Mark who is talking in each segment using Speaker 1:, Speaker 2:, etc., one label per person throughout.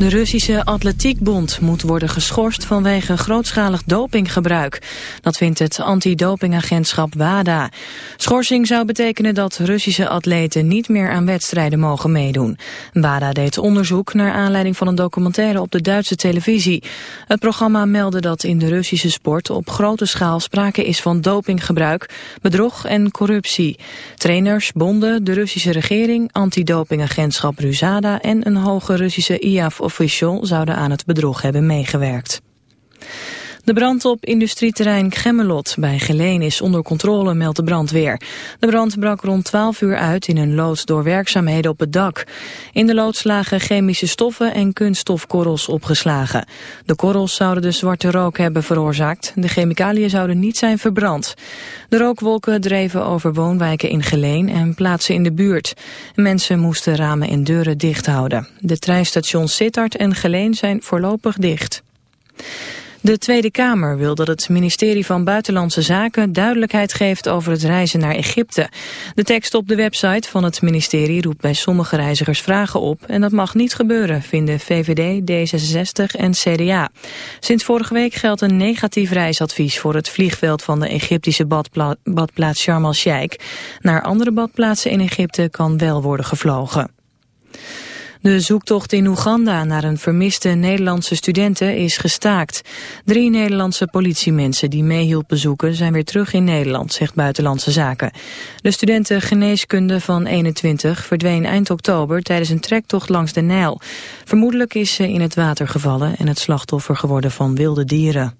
Speaker 1: De Russische Atletiekbond moet worden geschorst vanwege grootschalig dopinggebruik. Dat vindt het antidopingagentschap WADA. Schorsing zou betekenen dat Russische atleten niet meer aan wedstrijden mogen meedoen. WADA deed onderzoek naar aanleiding van een documentaire op de Duitse televisie. Het programma meldde dat in de Russische sport op grote schaal sprake is van dopinggebruik, bedrog en corruptie. Trainers, bonden, de Russische regering, antidopingagentschap RUSADA en een hoge Russische IAF official zouden aan het bedrog hebben meegewerkt. De brand op industrieterrein Gemmelot bij Geleen is onder controle, meldt de brandweer. De brand brak rond 12 uur uit in een loods door werkzaamheden op het dak. In de loods lagen chemische stoffen en kunststofkorrels opgeslagen. De korrels zouden de zwarte rook hebben veroorzaakt. De chemicaliën zouden niet zijn verbrand. De rookwolken dreven over woonwijken in Geleen en plaatsen in de buurt. Mensen moesten ramen en deuren dicht houden. De treinstations Sittard en Geleen zijn voorlopig dicht. De Tweede Kamer wil dat het ministerie van Buitenlandse Zaken duidelijkheid geeft over het reizen naar Egypte. De tekst op de website van het ministerie roept bij sommige reizigers vragen op en dat mag niet gebeuren, vinden VVD, D66 en CDA. Sinds vorige week geldt een negatief reisadvies voor het vliegveld van de Egyptische badpla badplaats Sharm el-Sheikh. Naar andere badplaatsen in Egypte kan wel worden gevlogen. De zoektocht in Oeganda naar een vermiste Nederlandse studenten is gestaakt. Drie Nederlandse politiemensen die meehielpen zoeken zijn weer terug in Nederland, zegt Buitenlandse Zaken. De studenten geneeskunde van 21 verdween eind oktober tijdens een trektocht langs de Nijl. Vermoedelijk is ze in het water gevallen en het slachtoffer geworden van wilde dieren.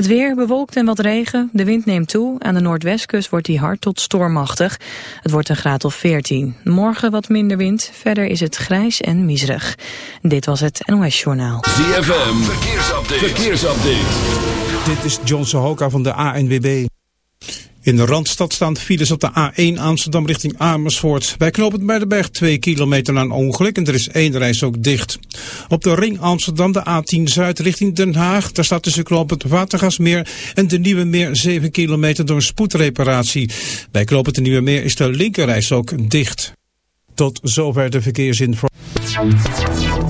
Speaker 1: Het weer bewolkt en wat regen. De wind neemt toe. Aan de noordwestkust wordt die hard tot stormachtig. Het wordt een graad of 14. Morgen wat minder wind. Verder is het grijs en miserig. Dit was het NOS Journaal.
Speaker 2: ZFM. Verkeersupdate. Verkeersupdate.
Speaker 3: Dit is John Sohoka van de ANWB. In de Randstad staan files op de A1 Amsterdam richting Amersfoort. Bij knooppunt Muidenberg 2 kilometer na een ongeluk en er is één reis ook dicht. Op de ring Amsterdam de A10 Zuid richting Den Haag. Daar staat tussen knooppunt Watergasmeer en de Nieuwe Meer 7 kilometer door spoedreparatie. Bij knooppunt de Nieuwe Meer is de linkerreis ook dicht. Tot zover de verkeersinformatie.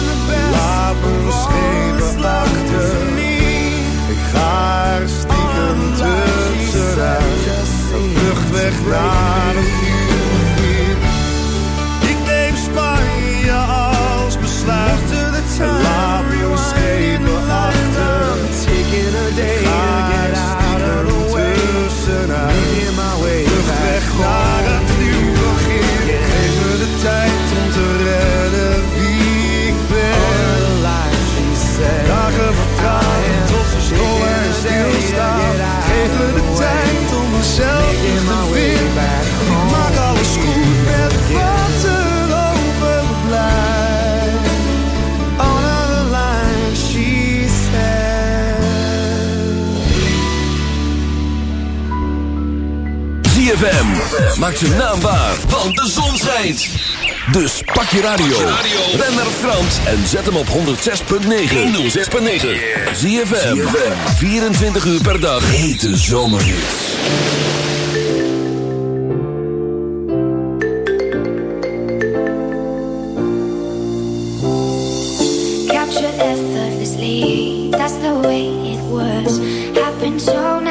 Speaker 4: slapen, schepen achter. Ik ga er stiekem tussenuit, De vlucht weg naar een Ik neem Spanje als besluit, de laat mijn schepen achter.
Speaker 2: Ik ga er stiekem tussenuit, De vlucht weg naar ZFM. Maak naam naambaar, want de zon schijnt. Dus pak je radio. Ben naar Frans en zet hem op 106.9. 106.9. ZFM. 24 uur per dag. Hete zomerhits.
Speaker 5: Capture effortlessly. That's the way it was. Happen so.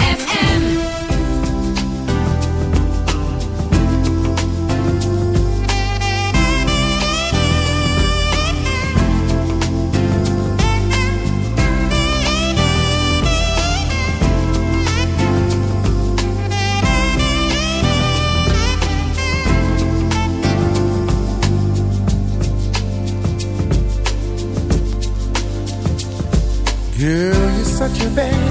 Speaker 6: you, baby.